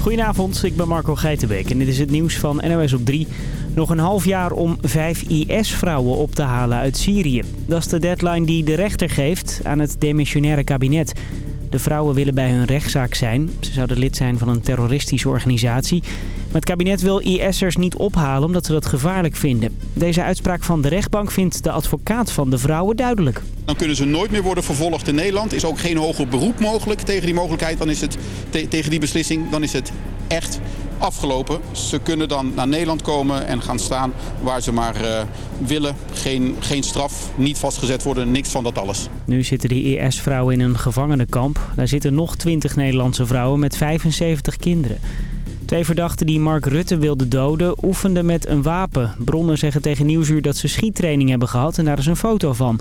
Goedenavond, ik ben Marco Geitenbeek en dit is het nieuws van NOS op 3. Nog een half jaar om vijf IS-vrouwen op te halen uit Syrië. Dat is de deadline die de rechter geeft aan het demissionaire kabinet. De vrouwen willen bij hun rechtszaak zijn. Ze zouden lid zijn van een terroristische organisatie. Maar het kabinet wil IS'ers niet ophalen omdat ze dat gevaarlijk vinden. Deze uitspraak van de rechtbank vindt de advocaat van de vrouwen duidelijk. Dan kunnen ze nooit meer worden vervolgd in Nederland. Is ook geen hoger beroep mogelijk tegen die mogelijkheid. Dan is het tegen die beslissing. Dan is het echt afgelopen. Ze kunnen dan naar Nederland komen en gaan staan waar ze maar uh, willen. Geen, geen straf, niet vastgezet worden, niks van dat alles. Nu zitten die IS-vrouwen in een gevangenenkamp. Daar zitten nog 20 Nederlandse vrouwen met 75 kinderen. Twee verdachten die Mark Rutte wilden doden oefenden met een wapen. Bronnen zeggen tegen Nieuwsuur dat ze schiettraining hebben gehad en daar is een foto van.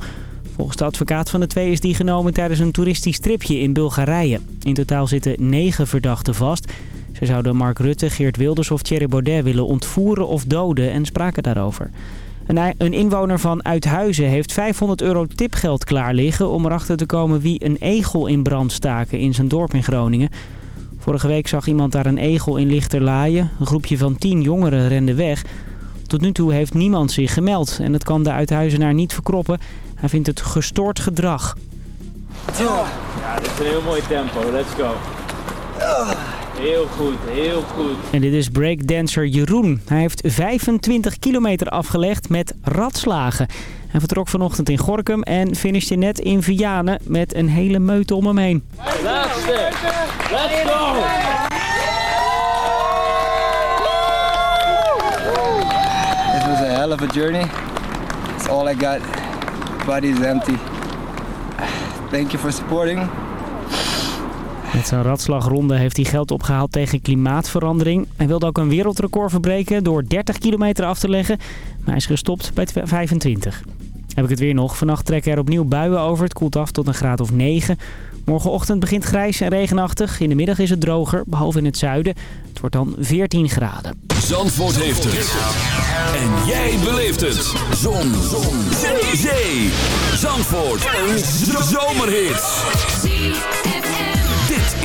Volgens de advocaat van de twee is die genomen tijdens een toeristisch tripje in Bulgarije. In totaal zitten negen verdachten vast. Ze zouden Mark Rutte, Geert Wilders of Thierry Baudet willen ontvoeren of doden en spraken daarover. Een inwoner van Uithuizen heeft 500 euro tipgeld klaar liggen om erachter te komen wie een egel in brand staken in zijn dorp in Groningen. Vorige week zag iemand daar een egel in Lichterlaaien. Een groepje van 10 jongeren rende weg. Tot nu toe heeft niemand zich gemeld en dat kan de Uithuizenaar niet verkroppen. Hij vindt het gestoord gedrag. Ja, dit is een heel mooi tempo. Let's go. Heel goed, heel goed. En dit is breakdancer Jeroen. Hij heeft 25 kilometer afgelegd met ratslagen. Hij vertrok vanochtend in Gorkum en finishte net in Vianen met een hele meute om hem heen. Laatste, let's go! This was a hell of a journey. It's all I got. Body is empty. Thank you for supporting. Met zijn ratslagronde heeft hij geld opgehaald tegen klimaatverandering. Hij wilde ook een wereldrecord verbreken door 30 kilometer af te leggen. Maar hij is gestopt bij 25. Heb ik het weer nog. Vannacht trekken er opnieuw buien over. Het koelt af tot een graad of 9. Morgenochtend begint grijs en regenachtig. In de middag is het droger, behalve in het zuiden. Het wordt dan 14 graden. Zandvoort heeft het. En jij beleeft het. Zon. Zon. Zee. Zandvoort. Een zomerhit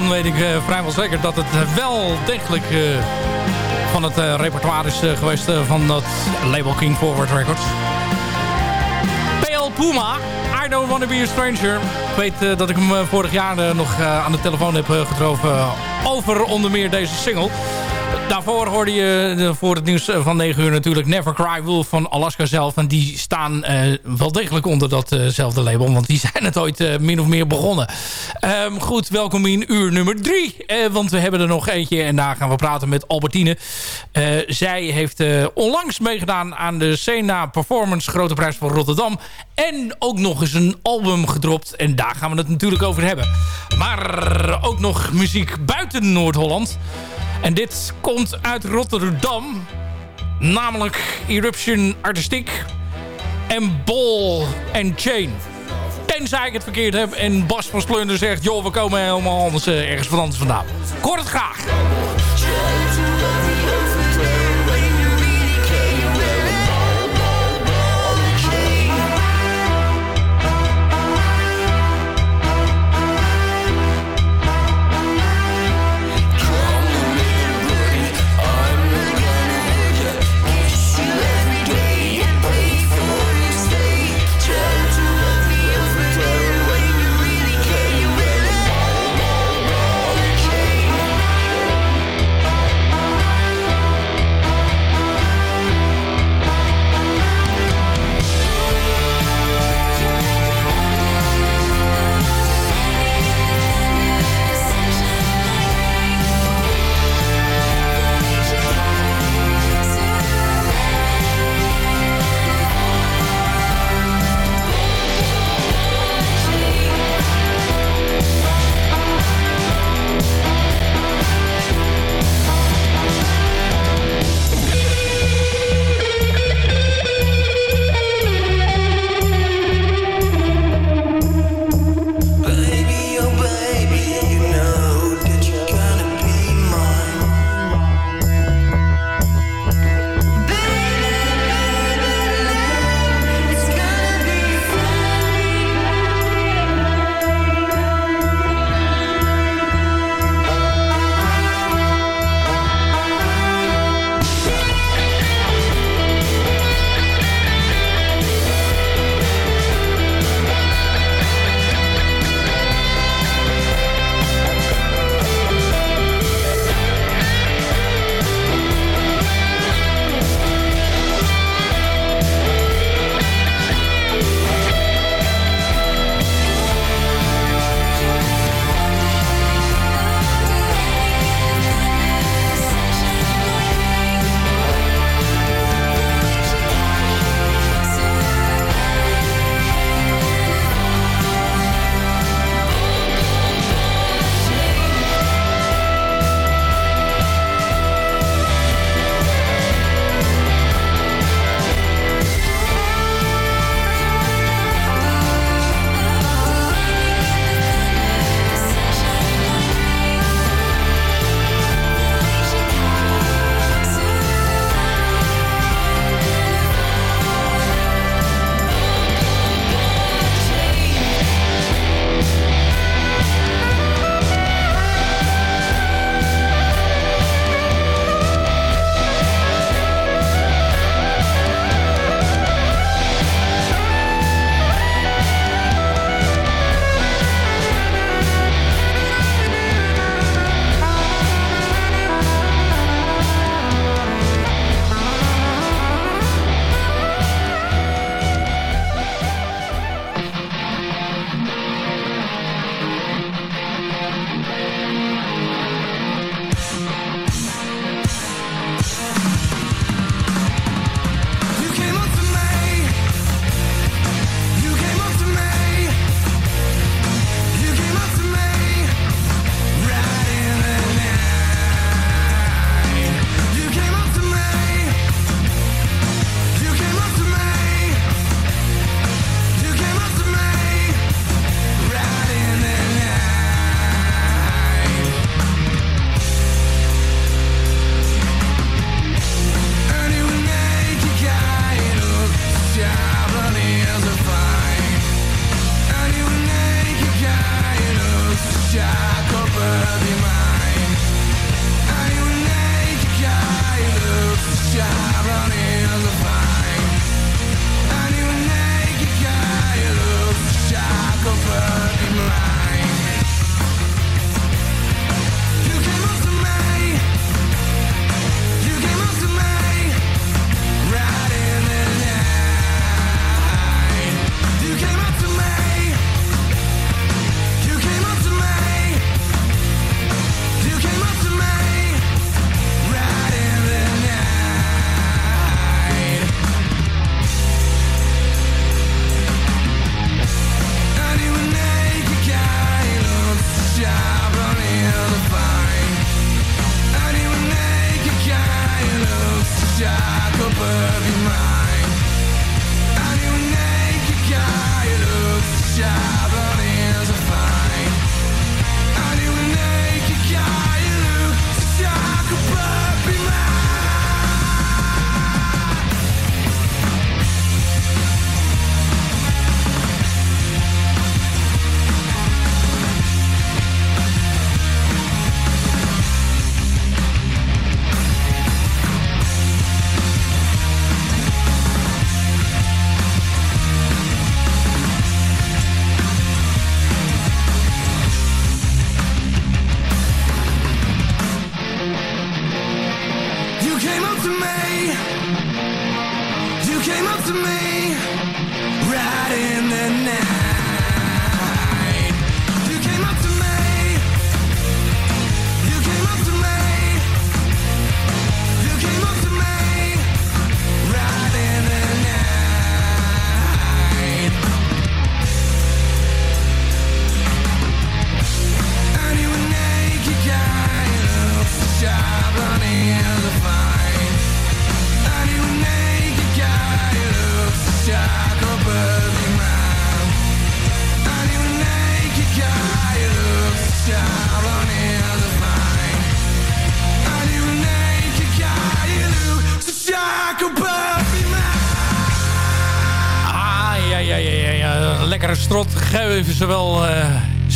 Hiervan weet ik vrijwel zeker dat het wel degelijk van het repertoire is geweest van dat label King Forward Records. PL Puma, I Don't Wanna Be A Stranger. Ik weet dat ik hem vorig jaar nog aan de telefoon heb getroffen over onder meer deze single. Daarvoor hoorde je voor het nieuws van 9 uur natuurlijk Never Cry Wolf van Alaska zelf. En die staan uh, wel degelijk onder datzelfde label. Want die zijn het ooit min of meer begonnen. Um, goed, welkom in uur nummer 3. Uh, want we hebben er nog eentje en daar gaan we praten met Albertine. zij heeft onlangs meegedaan aan de Sena Performance Grote Prijs van Rotterdam. En ook nog eens een album gedropt. En daar gaan we het natuurlijk over hebben. Maar ook nog muziek buiten Noord-Holland. En dit komt uit Rotterdam. Namelijk Eruption Artistiek en Ball and Chain. Tenzij ik het verkeerd heb en Bas van Splunder zegt... joh, we komen helemaal anders uh, ergens van anders vandaan. Ik hoor het graag.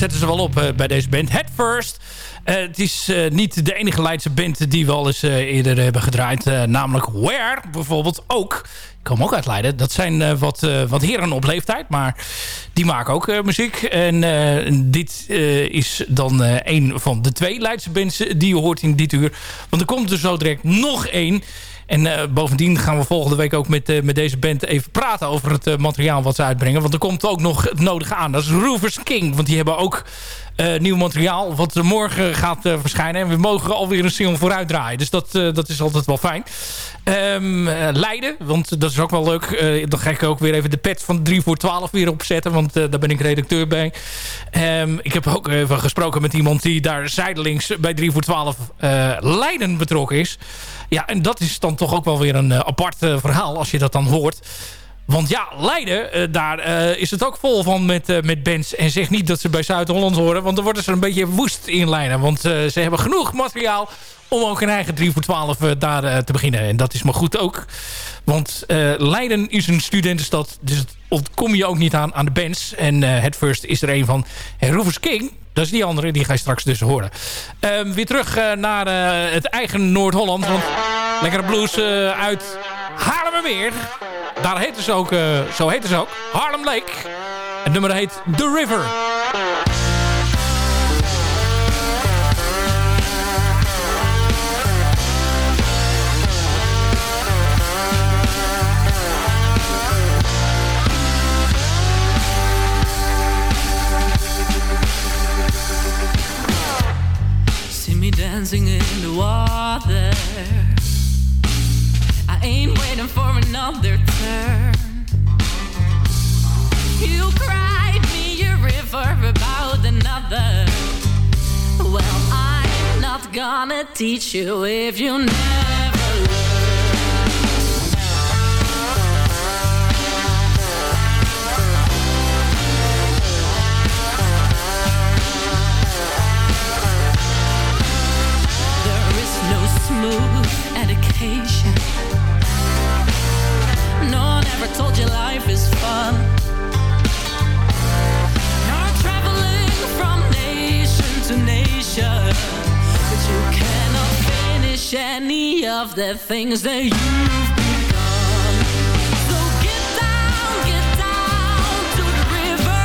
Zetten ze wel op eh, bij deze band. Head First. Eh, het is eh, niet de enige Leidse band die we al eens eerder hebben gedraaid. Namelijk Where bijvoorbeeld ook. Ik kom ook uit Leiden. Dat zijn wat, wat heren op leeftijd. Maar die maken ook muziek. En dit is dan een van de twee Leidse bands die je hoort in dit uur. Want er komt er zo direct nog één. En eh, bovendien gaan we volgende week ook met, eh, met deze band even praten over het eh, materiaal wat ze uitbrengen. Want er komt ook nog het nodige aan. Dat is Roofers King. Want die hebben ook nieuw materiaal wat morgen gaat eh, verschijnen. En we mogen alweer een single vooruit draaien. Dus dat, eh, dat is altijd wel fijn. Eh, Leiden, want dat is ook wel leuk. Eh, dan ga ik ook weer even de pet van 3 voor 12 weer opzetten. Want eh, daar ben ik redacteur bij. Ehm, ik heb ook even gesproken met iemand die daar zijdelings bij 3 voor 12 eh, Leiden betrokken is. Ja, en dat is dan toch ook wel weer een eh, apart eh, verhaal als je dat dan hoort. Want ja, Leiden, eh, daar eh, is het ook vol van met, eh, met bands. En zeg niet dat ze bij Zuid-Holland horen. Want dan worden ze een beetje woest in Leiden. Want ze hebben genoeg materiaal om ook een eigen 3 voor 12 eh, daar te beginnen. En dat is maar goed ook. Want Leiden is een studentenstad. Dus ontkom je ook niet aan, aan de bands. En eh het first is er een van. En King, dat is die andere. Die ga je straks dus horen. Ehm, weer terug naar het eigen Noord-Holland. Want lekkere blues uit Haarlemmermeer. Daar heet ze ook, eh, zo heet ze ook. Harlem Lake. Het nummer heet The River. See me dancing in the water. Ain't waiting for another turn. You cried me a river about another. Well, I'm not gonna teach you if you never nation to nation, but you cannot finish any of the things that you've begun. So get down, get down to the river,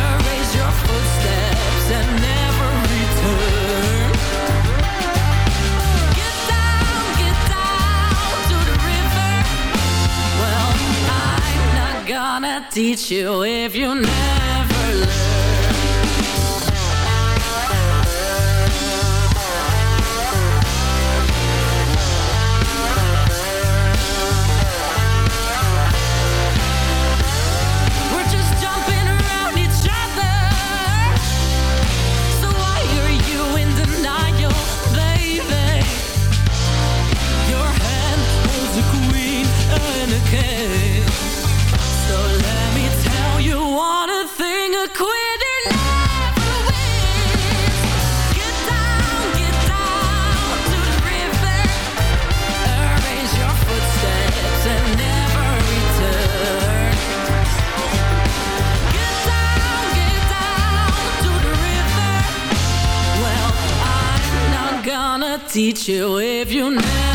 erase your footsteps and never return. Get down, get down to the river. Well, I'm not gonna teach you if you never teach you if you never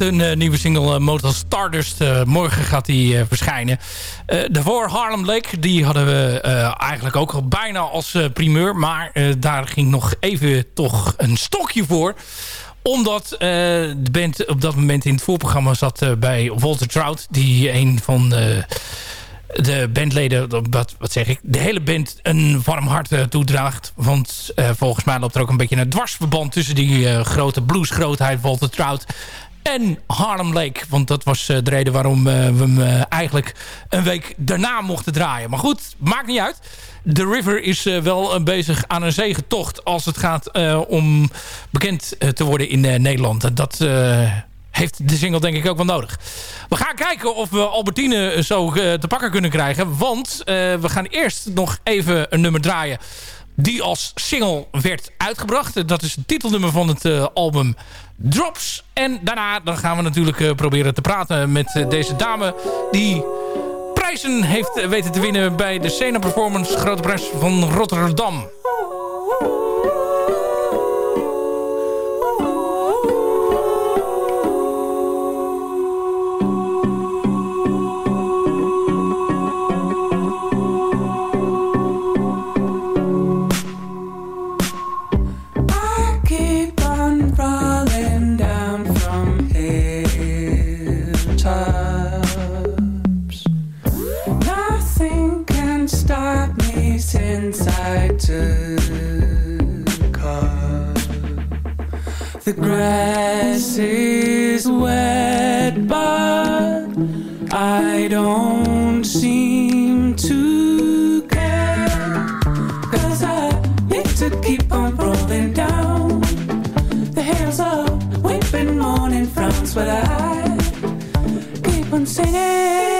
een eh, nieuwe single uh, Motor Stardust. Eh, morgen gaat die eh, verschijnen. Eh, daarvoor Harlem Lake, die hadden we eh, eigenlijk ook al bijna als eh, primeur. Maar eh, daar ging nog even toch een stokje voor. Omdat eh, de band op dat moment in het voorprogramma zat eh, bij Walter Trout. Die een van de, de bandleden, wat, wat zeg ik, de hele band een warm hart eh, toedraagt. Want eh, volgens mij loopt er ook een beetje een dwarsverband tussen die eh, grote bluesgrootheid Walter Trout en Harlem Lake. Want dat was eh, de reden waarom eh, we hem eh, eigenlijk een week daarna mochten draaien. Maar goed, maakt niet uit. The River is wel bezig aan een zegentocht als het gaat om bekend te worden in Nederland. Dat heeft de single denk ik ook wel nodig. We gaan kijken of we Albertine zo te pakken kunnen krijgen. Want we gaan eerst nog even een nummer draaien die als single werd uitgebracht. Dat is het titelnummer van het album Drops. En daarna dan gaan we natuurlijk eh, proberen te praten met eh, deze dame... die prijzen heeft weten te winnen bij de Sena Performance Grote Prijs van Rotterdam. Me since I took off. The grass is wet, but I don't seem to care. Cause I need to keep on rolling down the hills of weeping morning frowns but I keep on I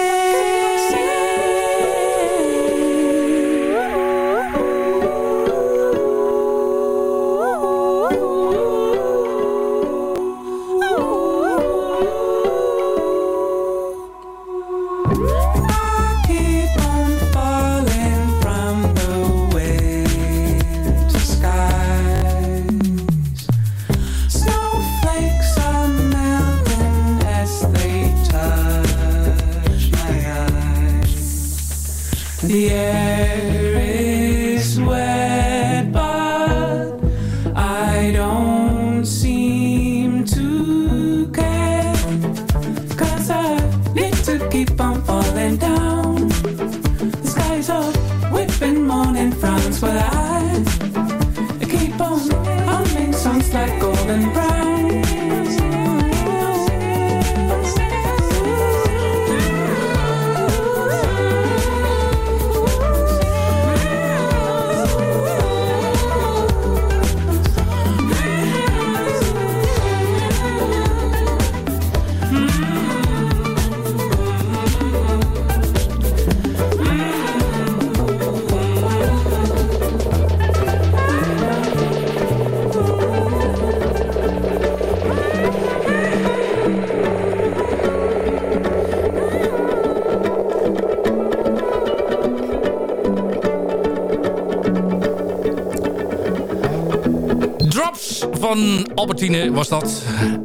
Albertine was dat.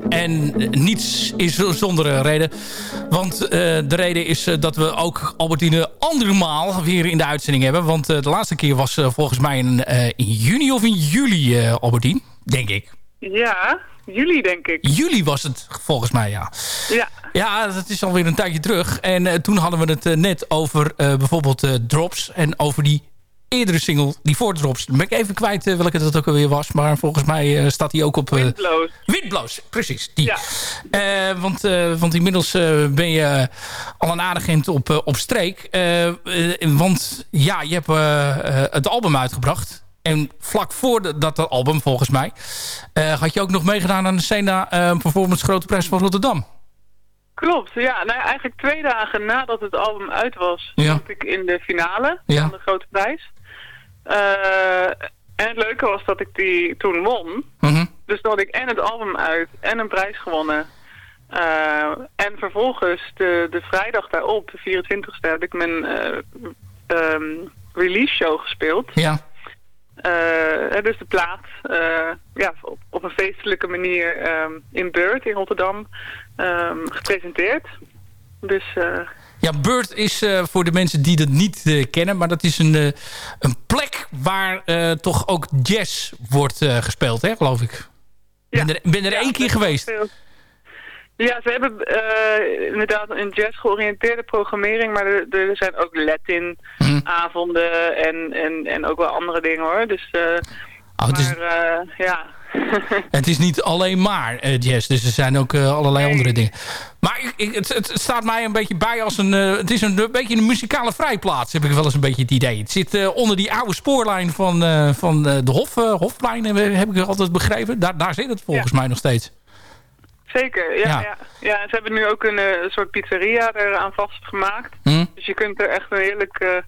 En niets is zonder een reden. Want eh, de reden is eh, dat we ook Albertine andermaal weer in de uitzending hebben. Want eh, de laatste keer was eh, volgens mij in, eh, in juni of in juli, eh Albertine. Denk ik. Ja, jullie denk ik. Juli was het volgens mij, ja. Ja. Ja, dat is alweer een tijdje terug. En eh, toen hadden we het eh, net over eh, bijvoorbeeld eh, Drops. En over die eerdere single, die voor Drops. Dan ben ik even kwijt eh, welke dat ook alweer was. Maar volgens mij eh, staat die ook op... eh, Windloos. Windbloos, precies. Die. Ja. Want, want inmiddels ben je al een aardig eind op, op streek. Want ja, je hebt het album uitgebracht. En vlak voor de- dat album, volgens mij... had je ook nog meegedaan aan de Sena eh, Performance Grote Prijs van Rotterdam. Klopt, ja. Nou, eigenlijk twee dagen nadat het album uit was, Ja. stond ik in de finale Ja. van de grote prijs. Eh, en het leuke was dat ik die toen won. Mhm. Dus toen had ik en het album uit en een prijs gewonnen. Eh, en vervolgens de, de vrijdag daarop, de 24e, heb ik mijn eh, ehm, release show gespeeld. Ja. Dus de plaat ja, op, op een feestelijke manier ehm, in Beurt in Rotterdam ehm, gepresenteerd. Dus eh, Ja, Bird is eh, voor de mensen die dat niet eh, kennen... maar dat is een, eh, een plek waar toch ook jazz wordt gespeeld, hè, geloof ik. Ik ben er, ben er één keer geweest. Ja, ze hebben inderdaad een jazz georiënteerde programmering, maar er, er zijn ook Latin Mhm. avonden en, en, en ook wel andere dingen hoor. Dus, Oh, het is- maar ja, Het is niet alleen maar jazz, dus er zijn ook allerlei andere dingen. Maar ik, ik- het, het staat mij een beetje bij als een... eh, het is een, een beetje een muzikale vrijplaats, heb ik wel eens een beetje het idee. Het zit eh, onder die oude spoorlijn van, eh, van de Hof, Hofplein, heb, ik altijd begrepen. Daar, daar zit het volgens mij nog steeds. Zeker, ja. Ja. Ja. Ze hebben nu ook een soort pizzeria eraan vastgemaakt. Hm? Dus je kunt er echt een heerlijke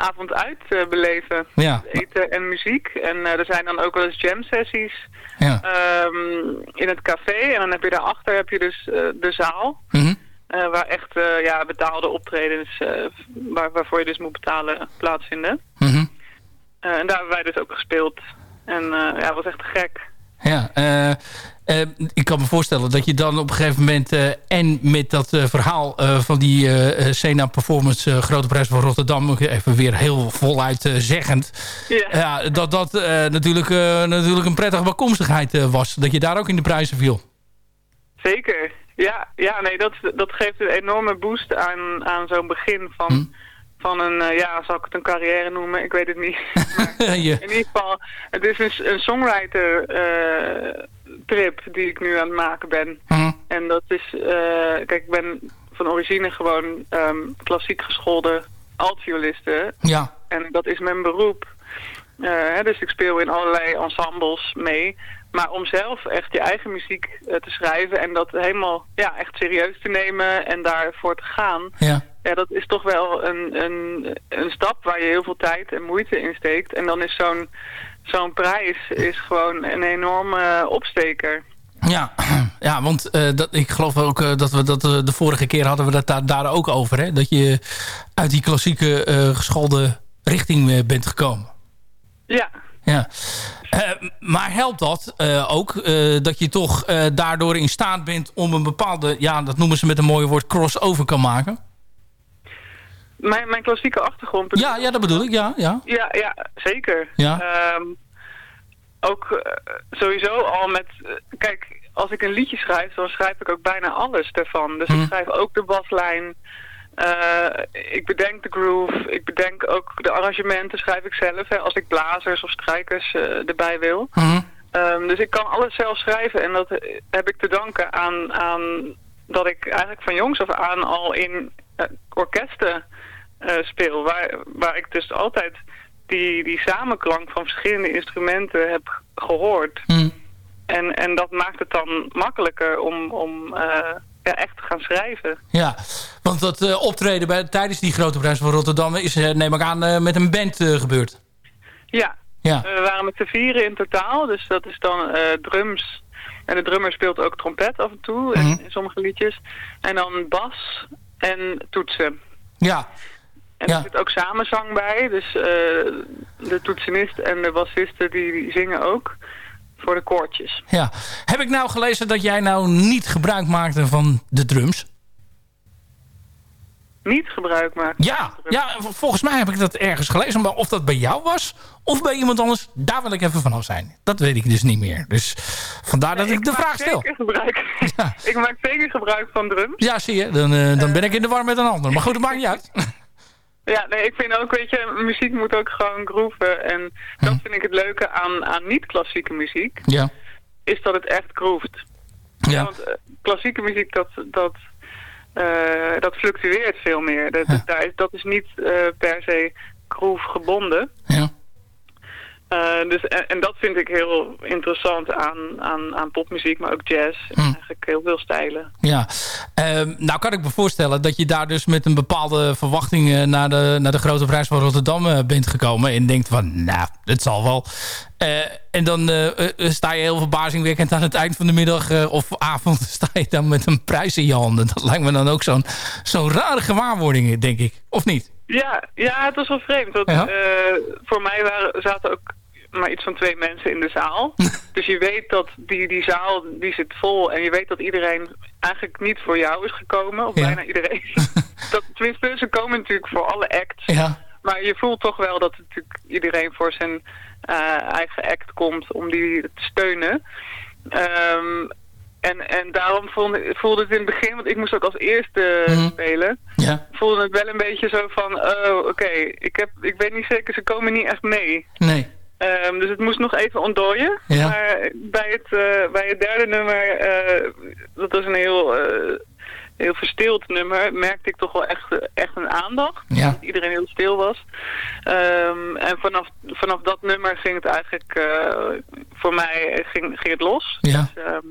avond uit eh, beleven. Ja. Eten en muziek. En eh, er zijn dan ook wel eens jam sessies Ja. ehm, in het café. En dan heb je daarachter heb je dus eh, de zaal. Mhm. waar echt ja, betaalde optredens, waar, waarvoor je dus moet betalen, plaatsvinden. Mhm. En daar hebben wij dus ook gespeeld. En ja, het was echt gek. Ja, eh, ik kan me voorstellen dat je dan op een gegeven moment... eh, en met dat eh, verhaal van die Sena Performance Grote Prijs van Rotterdam... even weer heel voluit zeggend... Ja. Dat dat natuurlijk, natuurlijk een prettige bijkomstigheid eh, was. Dat je daar ook in de prijzen viel. Zeker. Ja, ja nee, dat, dat geeft een enorme boost aan, aan zo'n begin van, Hm. van een, ja, zal ik het een carrière noemen? Ik weet het niet. Maar in ieder geval, het is een, een songwriter trip die ik nu aan het maken ben. Mhm. En dat is, eh, kijk, ik ben van origine gewoon ehm, klassiek geschoolde altvioliste. ja, En dat is mijn beroep. Eh, hè, dus ik speel in allerlei ensembles mee. Maar om zelf echt je eigen muziek eh, te schrijven en dat helemaal ja, echt serieus te nemen en daarvoor te gaan. ja. Ja, dat is toch wel een, een, een stap waar je heel veel tijd en moeite in steekt. En dan is zo'n zo'n prijs is gewoon een enorme opsteker. Ja, ja want eh, dat, ik geloof ook eh, dat we dat eh, de vorige keer hadden we dat daar, daar ook over. Hè? Dat je uit die klassieke geschoolde richting bent gekomen. Ja, Ja. Maar helpt dat ook dat je toch daardoor in staat bent om een bepaalde, ja, dat noemen ze met een mooi woord, crossover kan maken? Mijn, mijn klassieke achtergrond. Ja, ja, dat bedoel ik, ja. ja. Ja, ja zeker. Ja. Ehm, ook eh, sowieso al met... eh, kijk, als ik een liedje schrijf, dan schrijf ik ook bijna alles ervan. Dus ik schrijf ook de baslijn. eh, ik bedenk de groove. Ik bedenk ook de arrangementen, schrijf ik zelf. Hè, als ik blazers of strijkers erbij wil. Mhm. Ehm, dus ik kan alles zelf schrijven. En dat heb ik te danken aan, aan dat ik eigenlijk van jongs af aan al in orkesten speel. Waar, waar ik dus altijd die, die samenklank van verschillende instrumenten heb gehoord. Mhm. En, en dat maakt het dan makkelijker om, om eh, ja, echt te gaan schrijven. Ja, want dat eh, optreden bij, tijdens die grote prijs van Rotterdam is, eh, neem ik aan, eh, met een band eh, gebeurd. Ja, Ja. we waren met z'n vieren in totaal. Dus dat is dan eh, drums. En de drummer speelt ook trompet af en toe in, Mhm. in sommige liedjes. En dan bas en toetsen. Ja, En Ja. er zit ook samenzang bij. Dus eh, de toetsenist en de bassisten die, die zingen ook voor de koortjes. ja. Heb ik nou gelezen dat jij nou niet gebruik maakte van de drums? Niet gebruik maken. Ja, ja, volgens mij heb ik dat ergens gelezen. Maar of dat bij jou was of bij iemand anders, daar wil ik even vanaf zijn. Dat weet ik dus niet meer. Dus vandaar dat ik de vraag stel. Gebruik. Ja. ik maak zeker gebruik van drums. Ja, zie je. Dan, eh, dan ben ik in de war met een ander. Maar goed, dat maakt niet uit. Ja, nee, ik vind ook, weet je, muziek moet ook gewoon grooven. En dat vind ik het leuke aan, aan niet-klassieke muziek, Ja. is dat het echt groeft. Ja. Want eh, klassieke muziek, dat, dat, eh, dat fluctueert veel meer. Dat, daar is, dat is niet eh, per se groove gebonden. Ja. Eh, dus, en, en dat vind ik heel interessant aan, aan, aan popmuziek, maar ook jazz. Hm. Eigenlijk heel veel stijlen. Ja, Ehm, nou kan ik me voorstellen dat je daar dus met een bepaalde verwachting eh, naar, de, naar de Grote Prijs van Rotterdam eh, bent gekomen. En denkt van, nou, het zal wel. En dan sta je heel verbazingwekkend aan het eind van de middag of avond sta je dan met een prijs in je handen. Dat lijkt me dan ook zo'n zo'n rare gewaarwording, denk ik. Of niet? Ja, ja, het was wel vreemd. Want, Ja? voor mij waren, zaten ook maar iets van twee mensen in de zaal. dus je weet dat die, die zaal die zit vol. En je weet dat iedereen eigenlijk niet voor jou is gekomen. Of Ja. bijna iedereen. dat, tenminste, ze komen natuurlijk voor alle acts. Ja. Maar je voelt toch wel dat natuurlijk iedereen voor zijn eh, eigen act komt om die te steunen. Ehm, en, en daarom voelde, voelde het in het begin, want ik moest ook als eerste Mhm. spelen, Ja. voelde het wel een beetje zo van, oh oké, ik heb, ik weet niet zeker, ze komen niet echt mee. Nee. Ehm, dus het moest nog even ontdooien. Ja. Maar bij het, eh, bij het derde nummer, eh, dat was een heel, eh, heel verstild nummer, merkte ik toch wel echt, echt een aandacht. Ja. Dat iedereen heel stil was. Ehm, en vanaf, vanaf dat nummer ging het eigenlijk, voor mij ging, ging het los. Ja. Dus, ehm,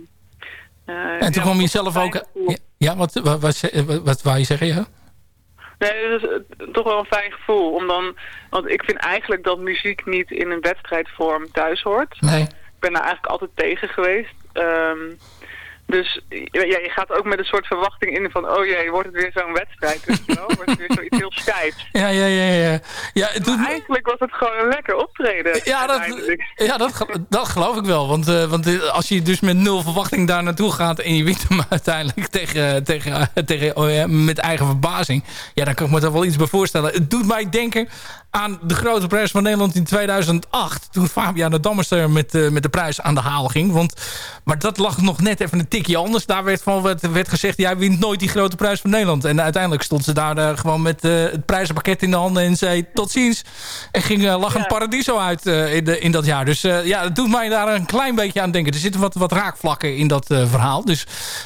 eh, En toen ja, kwam je zelf ook... gevoel. Ja, wat, wat, wat, wat wou je zeggen? Ja? Nee, dat is eh, toch wel een fijn gevoel. Om dan, want ik vind eigenlijk dat muziek niet in een wedstrijdvorm thuis hoort. Nee. Ik ben daar eigenlijk altijd tegen geweest. Ehm, dus ja, je gaat ook met een soort verwachting in van... oh jee, wordt het weer zo'n wedstrijd, weet je wel? Wordt het weer zoiets heel stijfs. Ja, ja, ja. ja. ja het doet, Maar eigenlijk was het gewoon een lekker optreden. Ja, dat, ja dat, dat geloof ik wel. Want, eh, want eh, als je dus met nul verwachting daar naartoe gaat... en je wint hem uiteindelijk tegen, tegen, tegen, oh ja, met eigen verbazing... ja, dan kan ik me daar wel iets bij voorstellen. Het doet mij denken aan de grote prijs van Nederland in 2008... toen Fabian de Dammers er met, eh, met de prijs aan de haal ging. Want, maar dat lag nog net even een tikje anders. Daar werd, van, werd, werd gezegd, jij wint nooit die grote prijs van Nederland. En uiteindelijk stond ze daar eh, gewoon met eh, het prijzenpakket in de handen... en zei tot ziens. En ging uh, lachend paradiso uit eh, in, de, in dat jaar. Dus eh, ja, het doet mij daar een klein beetje aan denken. Er zitten wat, wat raakvlakken in dat eh, verhaal. Dus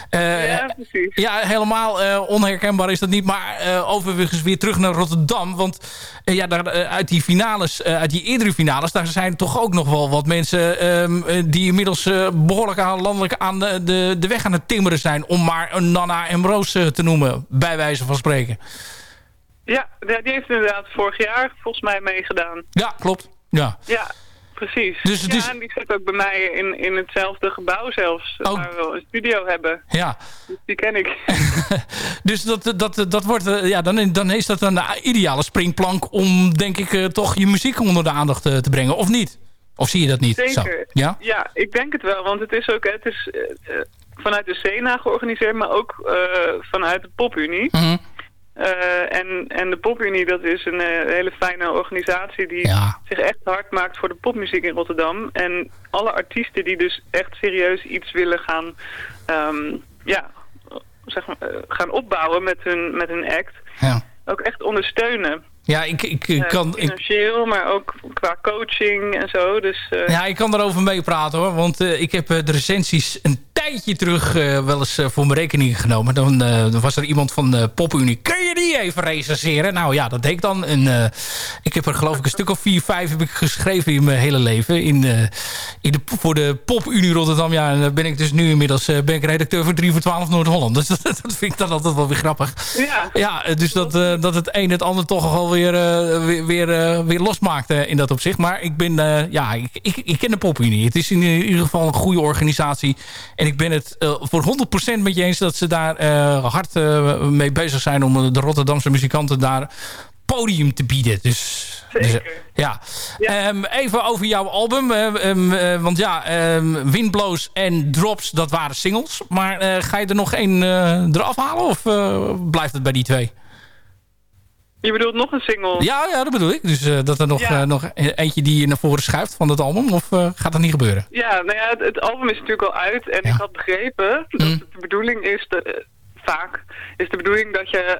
eh, Ja, precies. ja, helemaal eh, onherkenbaar is dat niet. Maar eh, overigens weer terug naar Rotterdam. Want eh, ja, daar, eh, uit die finales, eh, uit die eerdere finales... daar zijn toch ook nog wel wat mensen... ehm, eh, die inmiddels eh, behoorlijk aan, landelijk aan de, de, de weg aan het timmeren zijn... om maar een Nana en Roos eh, te noemen, bij wijze van spreken. Ja, die heeft inderdaad vorig jaar volgens mij meegedaan. Ja, klopt. Ja. Ja, precies. Dus ja, en die zit ook bij mij in, in hetzelfde gebouw zelfs, Oh. waar we een studio hebben. ja. Dus die ken ik. Dus dat, dat, dat wordt, eh, ja, dan, dan is dat een ideale springplank... om, denk ik, eh, toch je muziek onder de aandacht te brengen. Of niet? Of zie je dat niet? Zo. Zeker. Ja? Ja, ik denk het wel, want het is ook het is, vanuit de SENA georganiseerd, maar ook eh, vanuit de PopUnie. Eh, en, en de PopUnie, dat is een eh, hele fijne organisatie die Ja. zich echt hard maakt voor de popmuziek in Rotterdam. En alle artiesten die dus echt serieus iets willen gaan, ehm, ja, zeg maar, gaan opbouwen met hun, met hun act, Ja. ook echt ondersteunen. Ja, ik, ik, ik kan... Ik, financieel, maar ook qua coaching en zo. Dus ja, ik kan daarover meepraten hoor. Want ik heb de recensies een tijdje terug eh, wel eens eh, voor mijn rekening genomen. Dan, eh, was er iemand van de PopUnie. Kun je die even recenseren? Nou ja, dat deed ik dan. En, ik heb er geloof ik een stuk of vier, vijf heb ik geschreven in mijn hele leven. In, in de, voor de PopUnie Rotterdam. Ja, en dan ben ik dus nu inmiddels ben ik redacteur voor 3 voor 12 Noord-Holland. Dus dat, dat vind ik dan altijd wel weer grappig. ja. Ja, dus dat, dat het een het ander toch wel weer, weer, weer, weer losmaakt eh, in dat opzicht. Maar ik ben, ja, ik, ik, ik ken de PopUnie. Het is in ieder geval een goede organisatie. En ik ben het eh, voor 100% met je eens dat ze daar eh, hard eh, mee bezig zijn om de Rotterdamse muzikanten daar podium te bieden. Dus, dus, ja. Ehm, even over jouw album. eh, ehm, eh, want ja, ehm, Windblows en Drops, dat waren singles. Maar ga je er nog één eraf halen? Of blijft het bij die twee? Je bedoelt nog een single? Ja, ja dat bedoel ik. Dus eh, dat er nog, Ja. eh, nog eentje die je naar voren schuift van dat album. Of eh, gaat dat niet gebeuren? Ja, nou ja, het, het album is natuurlijk al uit en Ja. ik had begrepen dat Mm. het de bedoeling is, de, vaak is de bedoeling dat je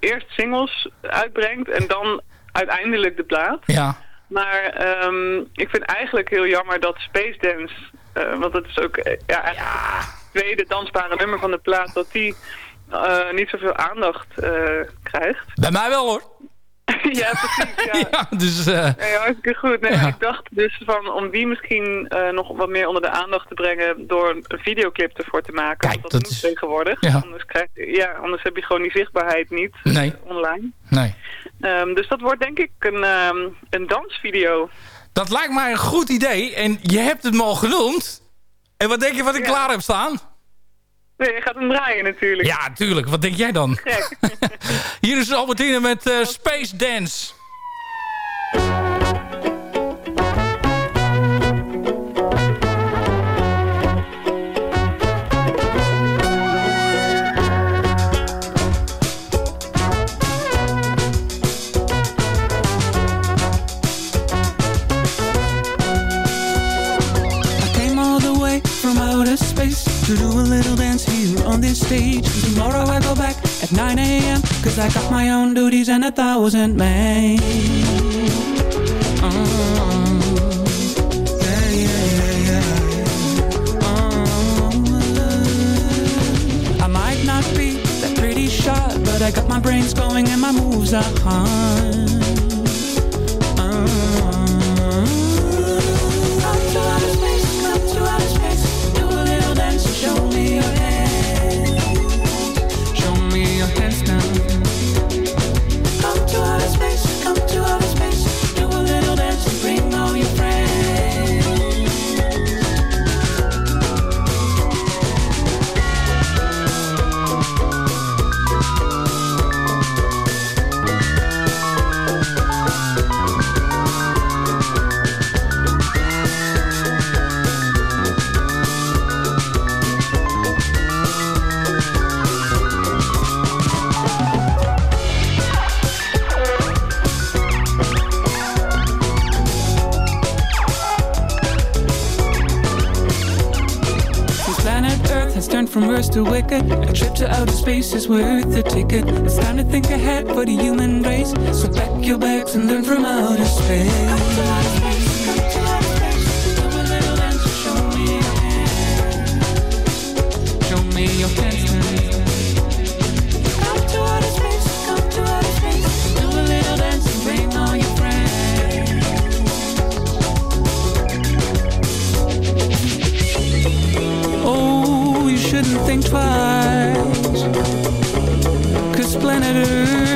eerst singles uitbrengt en dan uiteindelijk de plaat. Ja. Maar ehm, ik vind eigenlijk heel jammer dat Space Dance, want dat is ook ja, eigenlijk het tweede dansbare nummer van de plaat, dat die eh, niet zoveel aandacht eh, krijgt. Bij mij wel hoor. ja, precies. Ja. Ja, dus eh, Nee, hartstikke goed. Nee, Ja. Ik dacht dus van om die misschien nog wat meer onder de aandacht te brengen door een videoclip ervoor te maken. Kijk, dat, dat moet is- tegenwoordig. Ja. Anders, krijg, ja, anders heb je gewoon die zichtbaarheid niet online. nee. Ehm, dus dat wordt denk ik een, ehm, een dansvideo. Dat lijkt mij een goed idee. En je hebt het me al genoemd. En wat denk je wat ik klaar heb staan? Nee, je gaat hem draaien natuurlijk. Ja, tuurlijk. Wat denk jij dan? Hier is Albertine met eh, Space Dance. stage. Tomorrow I go back at 9 a.m. Cause I got my own duties and a thousand men. But I got my brains going and my moves are hard to Wicked. A trip to outer space is worth the ticket. It's time to think ahead for the human race. So pack your bags and learn from outer space. shouldn't think twice. Cause planet Earth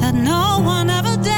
that no one ever did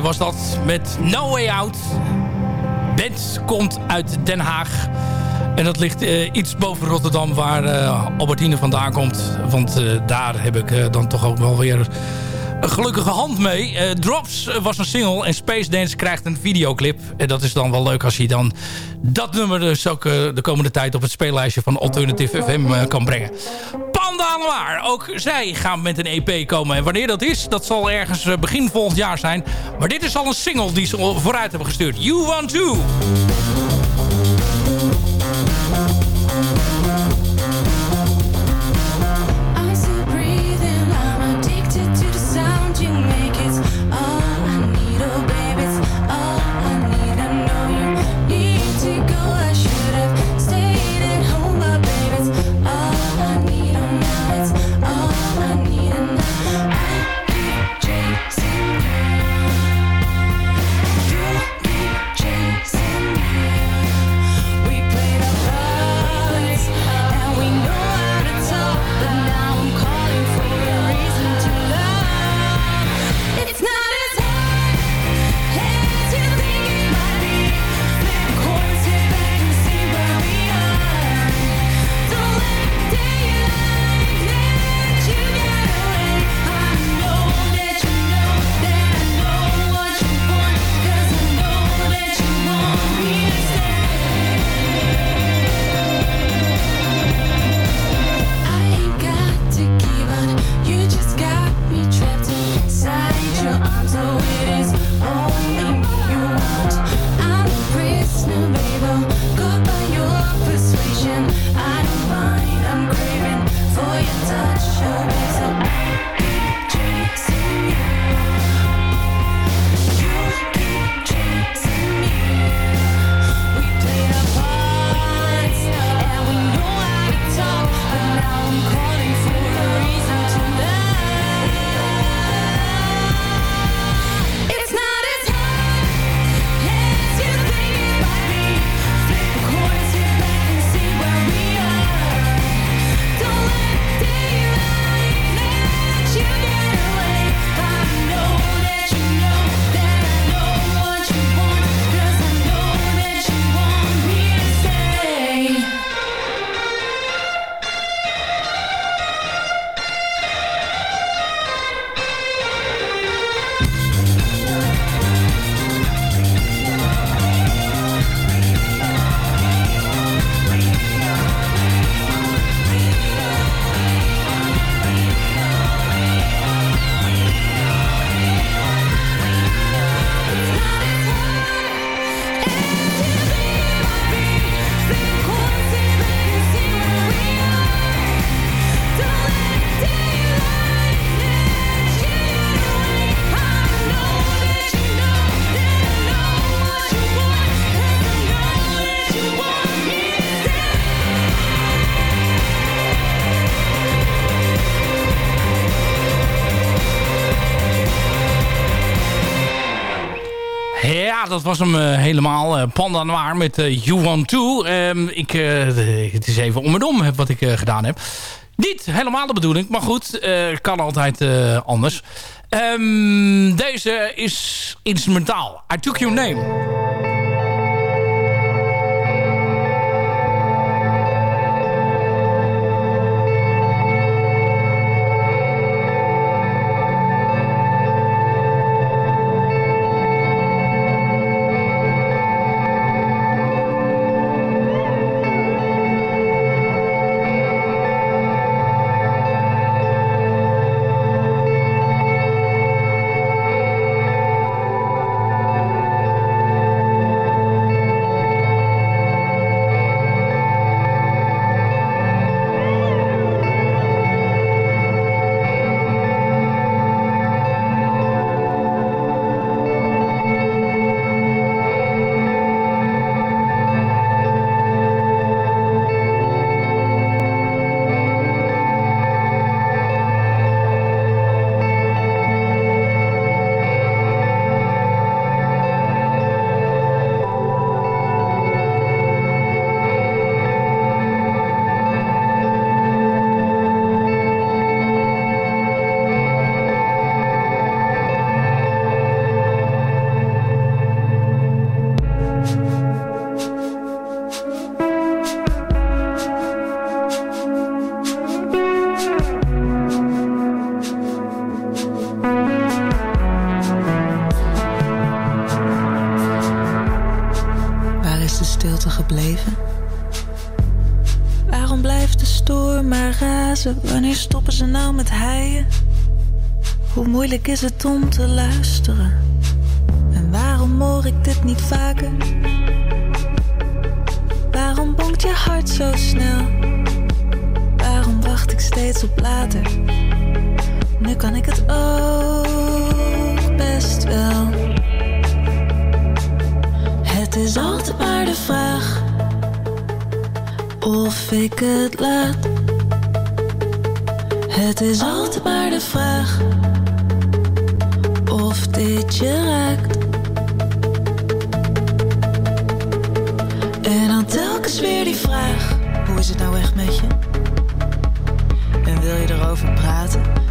Was dat met No Way Out. Band komt uit Den Haag. En dat ligt eh, iets boven Rotterdam waar eh, Albertine vandaan komt. Want eh, daar heb ik dan toch ook wel weer een gelukkige hand mee. Drops was een single en Space Dance krijgt een videoclip. En dat is dan wel leuk als je dan dat nummer dus ook de komende tijd op het speellijstje van Alternative FM kan brengen. Noir, ook zij gaan met een EP komen. En wanneer dat is, dat zal ergens eh, begin volgend jaar zijn. Maar dit is al een single die ze vooruit hebben gestuurd. You Want To. Dat was hem eh, helemaal. eh, Panda Noir met eh, You Want To. Ehm, ik, het is even om en om wat ik gedaan heb. Niet helemaal de bedoeling, maar goed. kan altijd anders. Ehm, deze is instrumentaal. I Took Your Name. Gebleven? Waarom blijft de stoor maar razen? Wanneer stoppen ze nou met heien? Hoe moeilijk is het om te luisteren? En waarom hoor ik dit niet vaker? Waarom bonkt je hart zo snel? Waarom wacht ik steeds op later? Nu kan ik het ook best wel. Het is altijd maar de vraag of ik het laat. Het is altijd maar de vraag of dit je raakt. En dan telkens weer die vraag: hoe is het nou echt met je? En wil je erover praten?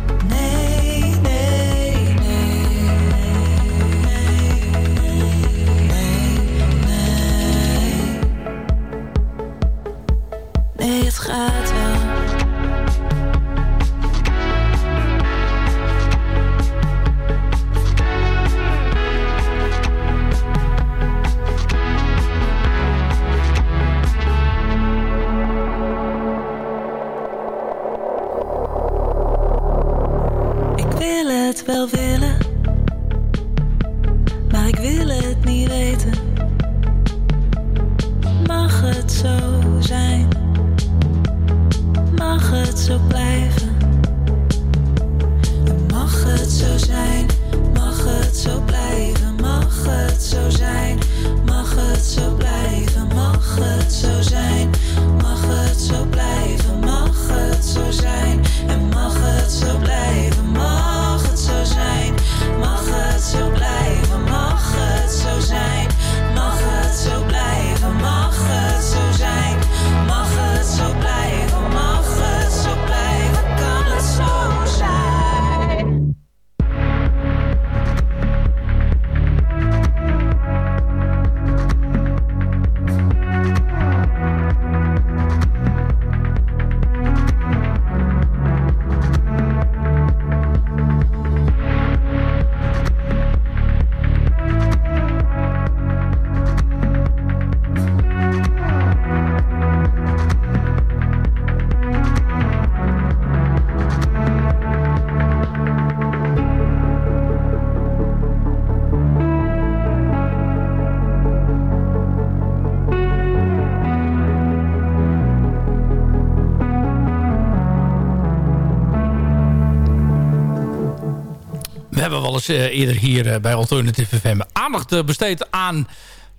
Hebben eens eh, eerder hier eh, bij Alternative FM aandacht eh, besteed aan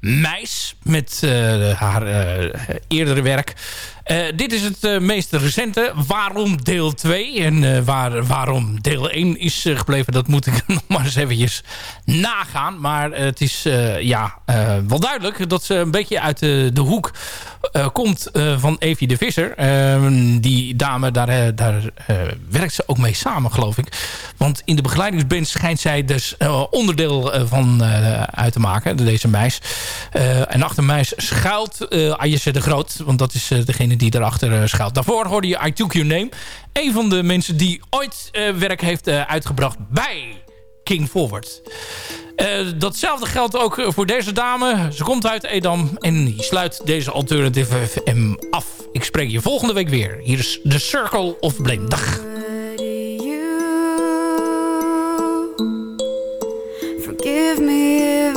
Meis. Met haar eh, eerdere werk. Dit is het meest recente. Waarom deel 2? En waar, waarom deel 1 is gebleven, dat moet ik nog maar eens eventjes nagaan. Maar het is ja, wel duidelijk dat ze een beetje uit de hoek eh, komt eh, van Evie de Visser. Eh, die dame, daar, eh, daar werkt ze ook mee samen, geloof ik. Want in de begeleidingsband schijnt zij dus onderdeel van uit te maken. Deze meis. En achter meis schuilt uh, de Groot. Want dat is degene die erachter schuilt. Daarvoor hoorde je I Took Your Name. Een van de mensen die ooit werk heeft uitgebracht bij King. Uh, datzelfde geldt ook voor deze dame. Ze komt uit Edam en sluit deze Alternative FM af. Ik spreek je volgende week weer. Hier is The Circle of Blame. Dag. Forgive me if